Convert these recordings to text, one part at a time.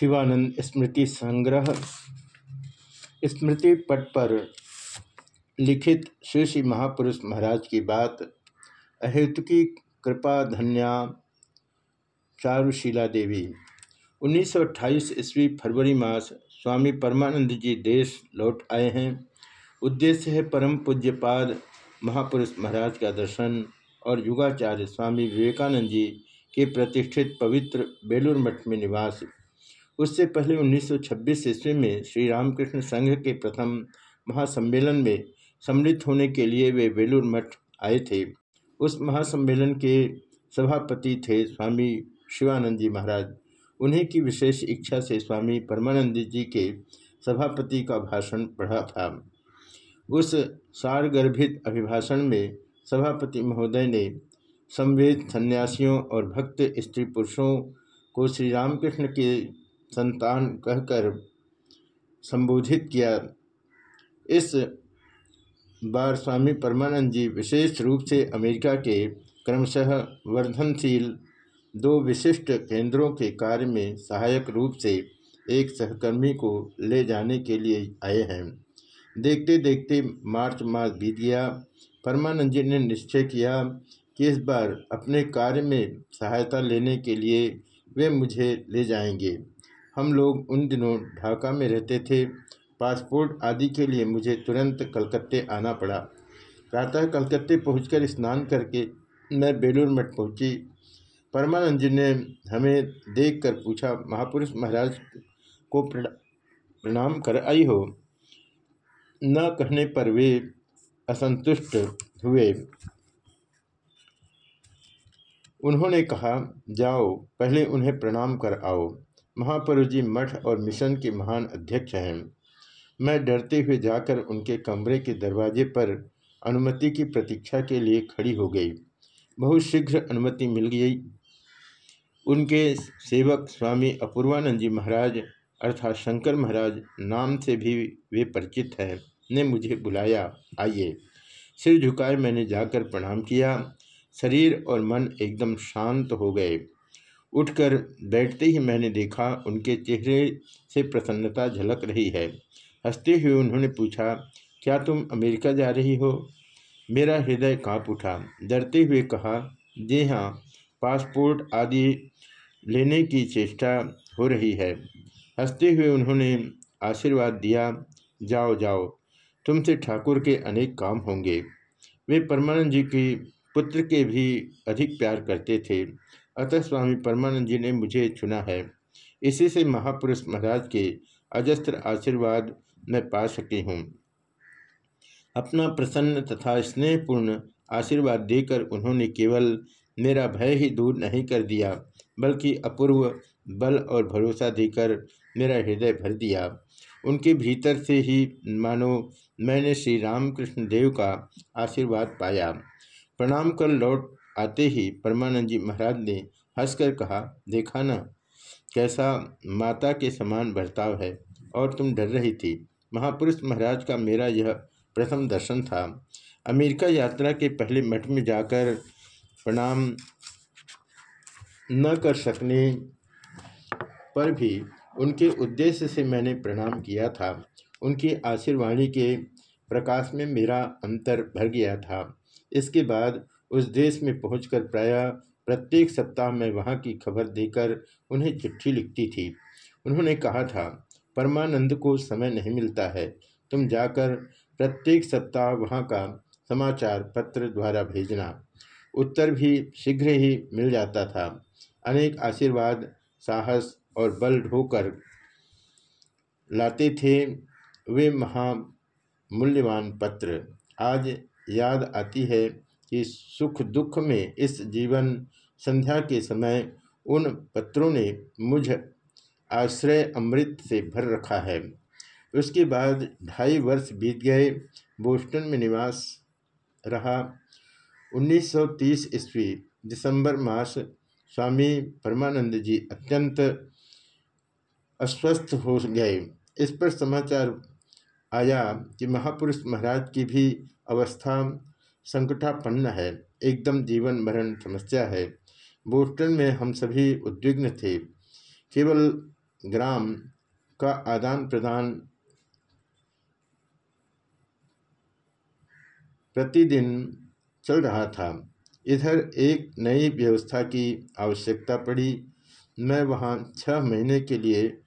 शिवानंद स्मृति संग्रह। स्मृति पट पर लिखित श्री श्री महापुरुष महाराज की बात। अहेतुकी कृपा धन्या चारुशीला देवी। 1928 ईस्वी फरवरी मास स्वामी परमानंद जी देश लौट आए हैं। उद्देश्य है परम पूज्यपाद महापुरुष महाराज का दर्शन और युगाचार्य स्वामी विवेकानंद जी के प्रतिष्ठित पवित्र बेलूर मठ में निवास। उससे पहले 1926 ईस्वी में श्री रामकृष्ण संघ के प्रथम महासम्मेलन में सम्मिलित होने के लिए वे बेलूर मठ आए थे। उस महासम्मेलन के सभापति थे स्वामी शिवानंद जी महाराज। उन्हीं की विशेष इच्छा से स्वामी परमानंद जी के सभापति का भाषण पढ़ा था। उस सारगर्भित अभिभाषण में सभापति महोदय ने संवेद सन्यासियों और भक्त स्त्री पुरुषों को श्री रामकृष्ण के संतान कहकर संबोधित किया। इस बार स्वामी परमानंद जी विशेष रूप से अमेरिका के क्रमशः वर्धनशील दो विशिष्ट केंद्रों के कार्य में सहायक रूप से एक सहकर्मी को ले जाने के लिए आए हैं। देखते देखते मार्च मास बीत गया। परमानंद जी ने निश्चय किया कि इस बार अपने कार्य में सहायता लेने के लिए वे मुझे ले जाएँगे। हम लोग उन दिनों ढाका में रहते थे। पासपोर्ट आदि के लिए मुझे तुरंत कलकत्ते आना पड़ा। प्रातः कलकत्ते पहुंचकर स्नान करके मैं बेलूर मठ पहुँची। परमानंद जी ने हमें देखकर पूछा, महापुरुष महाराज को प्रणाम कर आई हो? न कहने पर वे असंतुष्ट हुए। उन्होंने कहा, जाओ, पहले उन्हें प्रणाम कर आओ। महापुरुष जी मठ और मिशन के महान अध्यक्ष हैं। मैं डरते हुए जाकर उनके कमरे के दरवाजे पर अनुमति की प्रतीक्षा के लिए खड़ी हो गई। बहुत शीघ्र अनुमति मिल गई। उनके सेवक स्वामी अपूर्वानंद जी महाराज अर्थात शंकर महाराज नाम से भी वे परिचित हैं, ने मुझे बुलाया। आइए। सिर झुकाए मैंने जाकर प्रणाम किया। शरीर और मन एकदम शांत हो गए। उठकर बैठते ही मैंने देखा उनके चेहरे से प्रसन्नता झलक रही है। हँसते हुए उन्होंने पूछा, क्या तुम अमेरिका जा रही हो? मेरा हृदय काँप उठा। डरते हुए कहा, जी हाँ पासपोर्ट आदि लेने की चेष्टा हो रही है। हँसते हुए उन्होंने आशीर्वाद दिया, जाओ जाओ, तुमसे ठाकुर के अनेक काम होंगे। वे परमानंद जी की पुत्र के भी अधिक प्यार करते थे। अतः स्वामी परमानंद जी ने मुझे चुना है। इसी से महापुरुष महाराज के अजस्त्र आशीर्वाद मैं पा सकी हूँ। अपना प्रसन्न तथा स्नेहपूर्ण आशीर्वाद देकर उन्होंने केवल मेरा भय ही दूर नहीं कर दिया, बल्कि अपूर्व बल और भरोसा देकर मेरा हृदय भर दिया। उनके भीतर से ही मानो मैंने श्री रामकृष्ण देव का आशीर्वाद पाया। प्रणाम कर लौट आते ही परमानंद जी महाराज ने हंसकर कहा, देखा ना, कैसा माता के समान बर्ताव है, और तुम डर रही थी। महापुरुष महाराज का मेरा यह प्रथम दर्शन था। अमेरिका यात्रा के पहले मठ में जाकर प्रणाम न कर सकने पर भी उनके उद्देश्य से मैंने प्रणाम किया था। उनकी आशीर्वाणी के प्रकाश में मेरा अंतर भर गया था। इसके बाद उस देश में पहुंचकर प्रायः प्रत्येक सप्ताह में वहाँ की खबर देकर उन्हें चिट्ठी लिखती थी। उन्होंने कहा था, परमानंद को समय नहीं मिलता है। तुम जाकर प्रत्येक सप्ताह वहाँ का समाचार पत्र द्वारा भेजना। उत्तर भी शीघ्र ही मिल जाता था। अनेक आशीर्वाद, साहस और बल ढोकर लाते थे वे महामूल्यवान पत्र। आज याद आती है कि सुख दुख में इस जीवन संध्या के समय उन पत्रों ने मुझ आश्रय अमृत से भर रखा है। उसके बाद ढाई वर्ष बीत गए, बोस्टन में निवास रहा। 1930 ईस्वी, दिसंबर मास, स्वामी परमानंद जी अत्यंत अस्वस्थ हो गए। इस पर समाचार आया कि महापुरुष महाराज की भी अवस्था संकटापन्न है, एकदम जीवन मरण समस्या है। बोस्टन में हम सभी उद्विग्न थे। केवल ग्राम का आदान प्रदान प्रतिदिन चल रहा था। इधर एक नई व्यवस्था की आवश्यकता पड़ी। मैं वहाँ छः महीने के लिए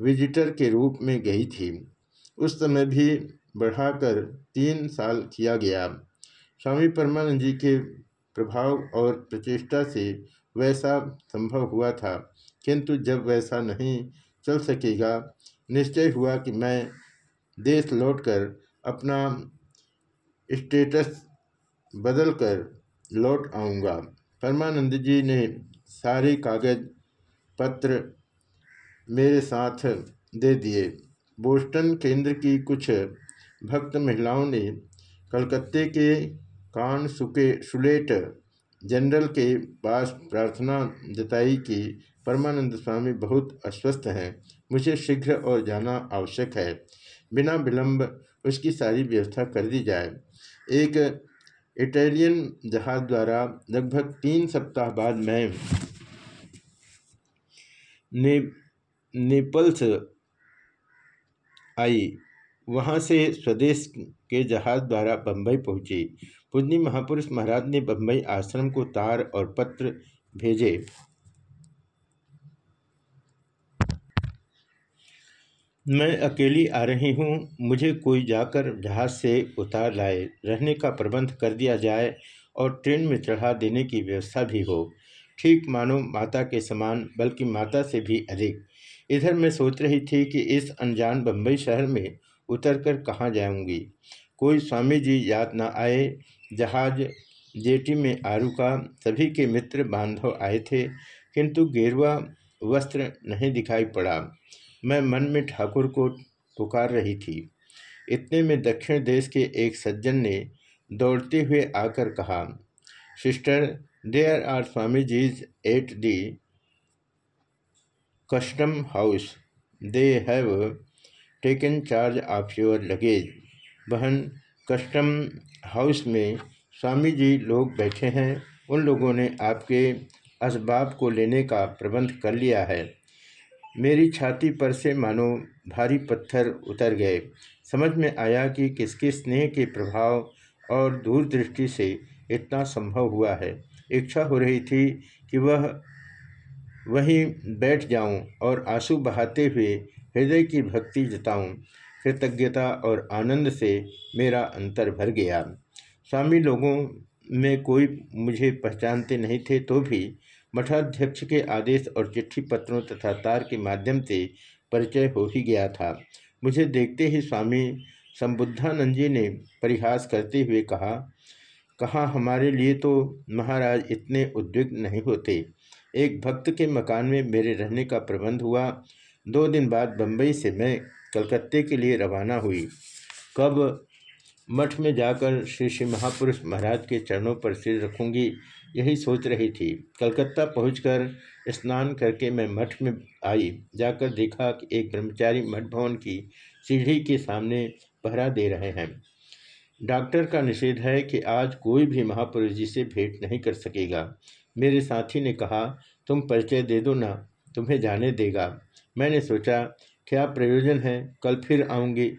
विजिटर के रूप में गई थी। उस समय भी बढ़ाकर तीन साल किया गया। स्वामी परमानंद जी के प्रभाव और प्रचेष्टा से वैसा संभव हुआ था, किंतु जब वैसा नहीं चल सकेगा, निश्चय हुआ कि मैं देश लौटकर अपना स्टेटस बदलकर लौट आऊँगा। परमानंद जी ने सारे कागज़ पत्र मेरे साथ दे दिए। बोस्टन केंद्र की कुछ भक्त महिलाओं ने कलकत्ते के कान सुके सुलेट जनरल के पास प्रार्थना जताई कि परमानंद स्वामी बहुत अस्वस्थ हैं। मुझे शीघ्र और जाना आवश्यक है। बिना विलंब उसकी सारी व्यवस्था कर दी जाए। एक इटालियन जहाज़ द्वारा लगभग तीन सप्ताह बाद मैं ने, नेपल्स आई। वहाँ से स्वदेश के जहाज़ द्वारा बम्बई पहुँची। पूजनी महापुरुष महाराज ने बम्बई आश्रम को तार और पत्र भेजे। मैं अकेली आ रही हूँ, मुझे कोई जाकर जहाज़ से उतार लाए। रहने का प्रबंध कर दिया जाए और ट्रेन में चढ़ा देने की व्यवस्था भी हो। ठीक मानो माता के समान, बल्कि माता से भी अधिक। इधर मैं सोच रही थी कि इस अनजान बम्बई शहर में उतर कर कहाँ जाऊँगी। कोई स्वामी जी याद न आए जहाज़ जेटी में आरुका सभी के मित्र बांधव आए थे, किंतु गेरुआ वस्त्र नहीं दिखाई पड़ा। मैं मन में ठाकुर को पुकार रही थी। इतने में दक्षिण देश के एक सज्जन ने दौड़ते हुए आकर कहा, sister, there are Swami जीज at the custom house. They have taken charge of your luggage. बहन कस्टम हाउस में स्वामी जी लोग बैठे हैं। उन लोगों ने आपके असबाब को लेने का प्रबंध कर लिया है। मेरी छाती पर से मानो भारी पत्थर उतर गए। समझ में आया कि किसके स्नेह के प्रभाव और दूरदृष्टि से इतना संभव हुआ है। इच्छा हो रही थी कि वह वहीं बैठ जाऊँ और आँसू बहाते हुए हृदय की भक्ति जताऊं। कृतज्ञता और आनंद से मेरा अंतर भर गया। स्वामी लोगों में कोई मुझे पहचानते नहीं थे तो भी मठाध्यक्ष के आदेश और चिट्ठी पत्रों तथा तार के माध्यम से परिचय हो ही गया था। मुझे देखते ही स्वामी संबुद्धानंद जी ने परिहास करते हुए कहा, कहाँ हमारे लिए तो महाराज इतने उद्विग्न नहीं होते। एक भक्त के मकान में मेरे रहने का प्रबंध हुआ। दो दिन बाद बम्बई से मैं कलकत्ते के लिए रवाना हुई। कब मठ में जाकर श्री श्री महापुरुष महाराज के चरणों पर सिर रखूँगी, यही सोच रही थी। कलकत्ता पहुंचकर स्नान करके मैं मठ में आई। जाकर देखा कि एक ब्रह्मचारी मठ भवन की सीढ़ी के सामने पहरा दे रहे हैं। डॉक्टर का निषेध है कि आज कोई भी महापुरुष जी से भेंट नहीं कर सकेगा। मेरे साथी ने कहा, तुम परिचय दे दो ना, तुम्हें जाने देगा। मैंने सोचा क्या प्रयोजन है? कल फिर आऊँगी।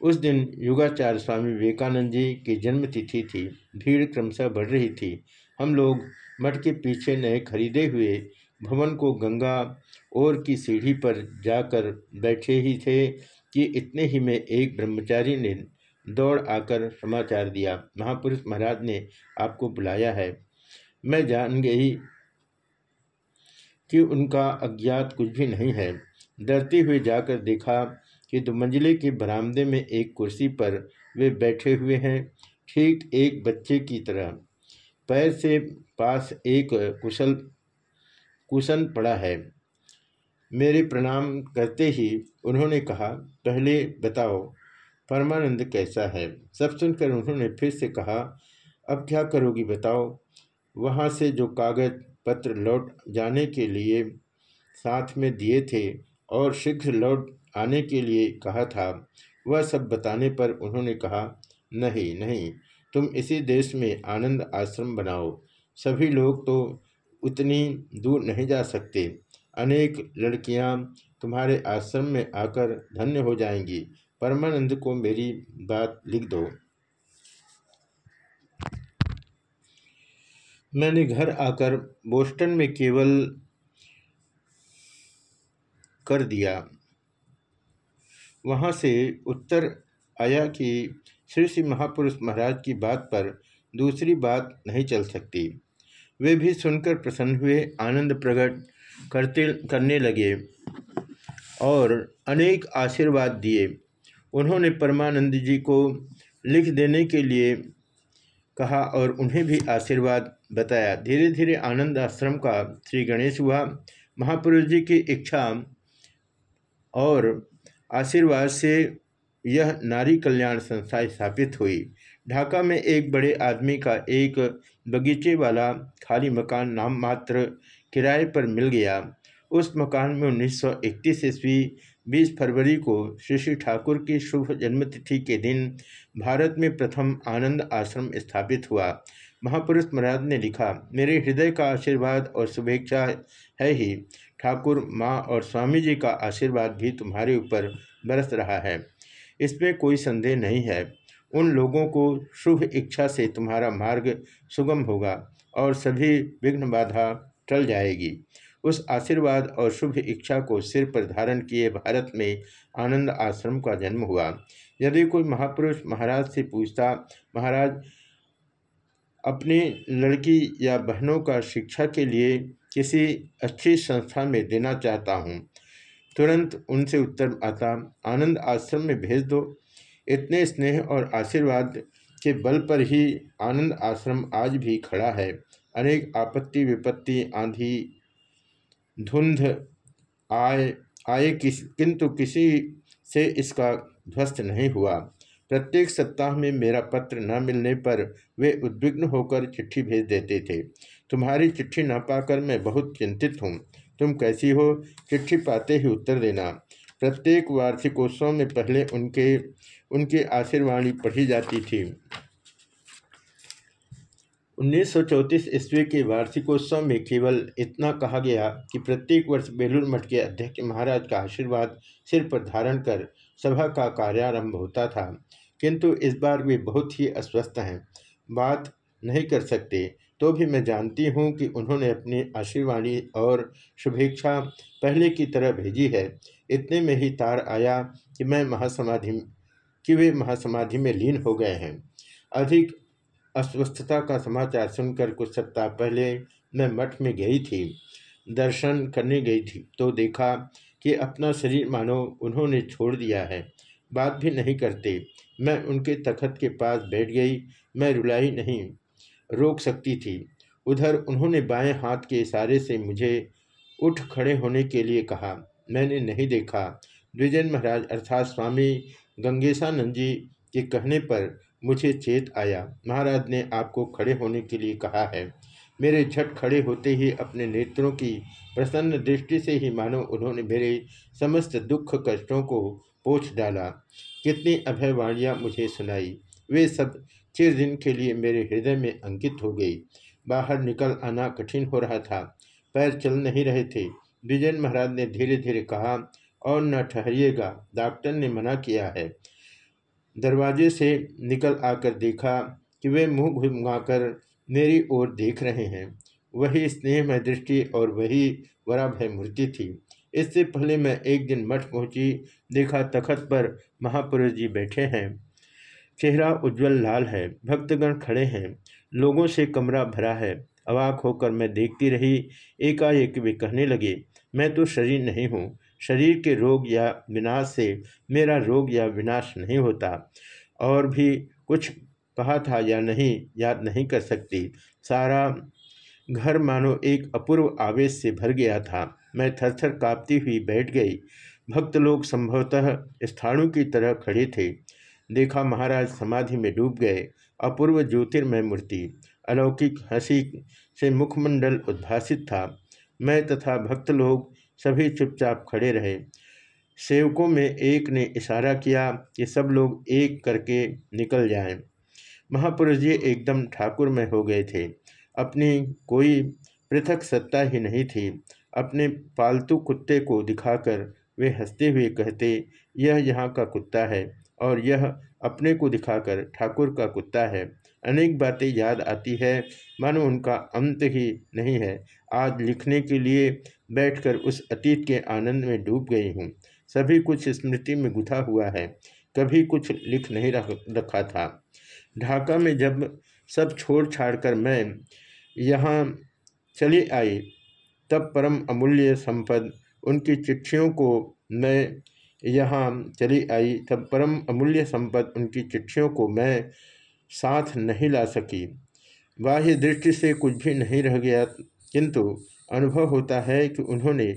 उस दिन युगाचार्य स्वामी विवेकानंद जी की जन्मतिथि थी। भीड़ क्रमशः बढ़ रही थी। हम लोग मठ के पीछे नए खरीदे हुए भवन को गंगा और की सीढ़ी पर जाकर बैठे ही थे कि इतने ही में एक ब्रह्मचारी ने दौड़ आकर समाचार दिया। महापुरुष महाराज ने आपको बुलाया है। मैं जान गई कि उनका अज्ञात कुछ भी नहीं है। डरते हुए जाकर देखा कि दो मंजिले के बरामदे में एक कुर्सी पर वे बैठे हुए हैं, ठीक एक बच्चे की तरह। पैर से पास एक कुशल, कुशन पड़ा है। मेरे प्रणाम करते ही उन्होंने कहा, पहले बताओ, परमानंद कैसा है? सब सुनकर उन्होंने फिर से कहा, अब क्या करोगी बताओ। वहाँ से जो कागज़ पत्र लौट जाने के लिए साथ में दिए थे और शीघ्र लौट आने के लिए कहा था। वह सब बताने पर उन्होंने कहा, नहीं नहीं, तुम इसी देश में आनंद आश्रम बनाओ। सभी लोग तो उतनी दूर नहीं जा सकते। अनेक लड़कियाँ तुम्हारे आश्रम में आकर धन्य हो जाएँगी। परमानंद को मेरी बात लिख दो। मैंने घर आकर बोस्टन में केवल कर दिया। वहाँ से उत्तर आया कि श्री श्री महापुरुष महाराज की बात पर दूसरी बात नहीं चल सकती। वे भी सुनकर प्रसन्न हुए, आनंद प्रकट करते, करने लगे और अनेक आशीर्वाद दिए। उन्होंने परमानंद जी को लिख देने के लिए कहा और उन्हें भी आशीर्वाद बताया। धीरे धीरे आनंद आश्रम का श्री गणेश हुआ। महापुरुष जी की इच्छा और आशीर्वाद से यह नारी कल्याण संस्था स्थापित हुई। ढाका में एक बड़े आदमी का एक बगीचे वाला खाली मकान नाम मात्र किराए पर मिल गया। उस मकान में 1931 ईस्वी 20 फरवरी को श्री श्री ठाकुर की शुभ जन्मतिथि के दिन भारत में प्रथम आनंद आश्रम स्थापित हुआ। महापुरुष महाराज ने लिखा, मेरे हृदय का आशीर्वाद और शुभेच्छा है ही। ठाकुर, माँ और स्वामी जी का आशीर्वाद भी तुम्हारे ऊपर बरस रहा है। इसमें कोई संदेह नहीं है। उन लोगों को शुभ इच्छा से तुम्हारा मार्ग सुगम होगा और सभी विघ्न बाधा टल जाएगी। उस आशीर्वाद और शुभ इच्छा को सिर पर धारण किए भारत में आनंद आश्रम का जन्म हुआ। यदि कोई महापुरुष महाराज से पूछता, महाराज, अपनी लड़की या बहनों का शिक्षा के लिए किसी अच्छी संस्था में देना चाहता हूँ। तुरंत उनसे उत्तर आता, आनंद आश्रम में भेज दो। इतने स्नेह और आशीर्वाद के बल पर ही आनंद आश्रम आज भी खड़ा है। अनेक आपत्ति, विपत्ति, आंधी, धुंध आए आए किस, किंतु किसी से इसका ध्वस्त नहीं हुआ। प्रत्येक सप्ताह में मेरा पत्र न मिलने पर वे उद्विग्न होकर चिट्ठी भेज देते थे। तुम्हारी चिट्ठी न पाकर मैं बहुत चिंतित हूँ। तुम कैसी हो? चिट्ठी पाते ही उत्तर देना। प्रत्येक वार्षिकोत्सव में पहले उनके, उनकी आशीर्वाणी पढ़ी जाती थी। 1934 ईस्वी के वार्षिकोत्सव में केवल इतना कहा गया कि प्रत्येक वर्ष बेलूर मठ के अध्यक्ष महाराज का आशीर्वाद सिर पर धारण कर सभा का कार्यारंभ होता था। किंतु इस बार वे बहुत ही अस्वस्थ हैं। बात नहीं कर सकते। तो भी मैं जानती हूँ कि उन्होंने अपनी आशीर्वाणी और शुभेच्छा पहले की तरह भेजी है। इतने में ही तार आया कि मैं महासमाधि कि वे महासमाधि में लीन हो गए हैं। अधिक अस्वस्थता का समाचार सुनकर कुछ सप्ताह पहले मैं मठ में गई थी। दर्शन करने गई थी तो देखा कि अपना शरीर मानो उन्होंने छोड़ दिया है। बात भी नहीं करते। मैं उनके तखत के पास बैठ गई। मैं रुलाई नहीं। रोक सकती थी। उधर उन्होंने बाएँ हाथ के इशारे से मुझे उठ खड़े होने के लिए कहा। मैंने नहीं देखा। द्विजन महाराज अर्थात स्वामी गंगेशानंद जी के कहने पर मुझे चेत आया। महाराज ने आपको खड़े होने के लिए कहा है। मेरे झट खड़े होते ही अपने नेत्रों की प्रसन्न दृष्टि से ही मानो उन्होंने मेरे समस्त दुख कष्टों को पोछ डाला। कितनी अभयवाणियाँ मुझे सुनाई। वे सब चिर दिन के लिए मेरे हृदय में अंकित हो गई। बाहर निकल आना कठिन हो रहा था। पैर चल नहीं रहे थे। विजयन महाराज ने धीरे धीरे कहा, और न ठहरिएगा। डॉक्टर ने मना किया है। दरवाजे से निकल आकर देखा कि वे मुँह घुमाकर मेरी ओर देख रहे हैं। वही स्नेहमय दृष्टि और वही वराभय मूर्ति थी। इससे पहले मैं एक दिन मठ पहुँची, देखा तखत पर महापुरुष जी बैठे हैं। चेहरा उज्जवल लाल है, भक्तगण खड़े हैं, लोगों से कमरा भरा है। अवाक होकर मैं देखती रही, एकाएक वे कहने लगे, मैं तो शरीर नहीं हूँ, शरीर के रोग या विनाश से मेरा रोग या विनाश नहीं होता। और भी कुछ कहा था या नहीं, याद नहीं कर सकती। सारा घर मानो एक अपूर्व आवेश से भर गया था। मैं थरथर कांपती हुई बैठ गई। भक्त लोग संभवतः स्थाणु की तरह खड़े थे। देखा महाराज समाधि में डूब गए। अपूर्व ज्योतिर्मय मूर्ति, अलौकिक हँसी से मुखमंडल उद्भासित था। मैं तथा भक्त लोग सभी चुपचाप खड़े रहे। सेवकों में एक ने इशारा किया कि सब लोग एक करके निकल जाएँ। महापुरुष जी एकदम ठाकुर में हो गए थे। अपनी कोई पृथक सत्ता ही नहीं थी। अपने पालतू कुत्ते को दिखाकर वे हँसते हुए कहते, यह यहाँ का कुत्ता है और यह अपने को दिखाकर ठाकुर का कुत्ता है। अनेक बातें याद आती है, मानो उनका अंत ही नहीं है। आज लिखने के लिए बैठकर उस अतीत के आनंद में डूब गई हूँ। सभी कुछ स्मृति में गुथा हुआ है। कभी कुछ लिख नहीं रख, रखा था। ढाका में जब सब छोड़ छाड़ कर मैं यहाँ चली आई, तब परम अमूल्य संपद उनकी चिट्ठियों को मैं यहाँ चली आई, तब परम अमूल्य संपद उनकी चिट्ठियों को मैं साथ नहीं ला सकी। बाह्य दृष्टि से कुछ भी नहीं रह गया, किंतु अनुभव होता है कि उन्होंने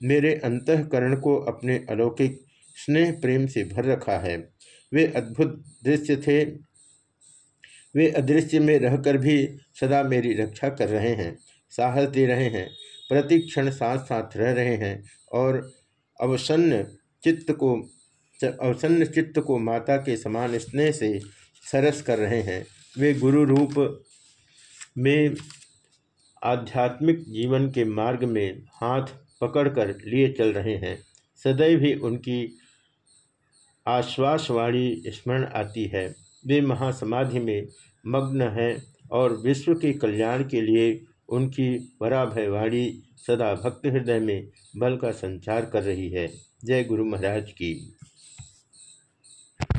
मेरे अंतकरण को अपने अलौकिक स्नेह प्रेम से भर रखा है। वे अद्भुत दृश्य थे। वे अदृश्य में रहकर भी सदा मेरी रक्षा कर रहे हैं, साहस दे रहे हैं। प्रतिक्षण साथ साथ रह रहे हैं और अवसन्न चित्त को, अवसन्न चित्त को माता के समान स्नेह से सरस कर रहे हैं। वे गुरु रूप में आध्यात्मिक जीवन के मार्ग में हाथ पकड़कर लिए चल रहे हैं। सदैव ही उनकी आश्वासवाणी स्मरण आती है। वे महासमाधि में मग्न हैं और विश्व के कल्याण के लिए उनकी पराभयवाणी सदा भक्त हृदय में बल का संचार कर रही है। जय गुरु महाराज की।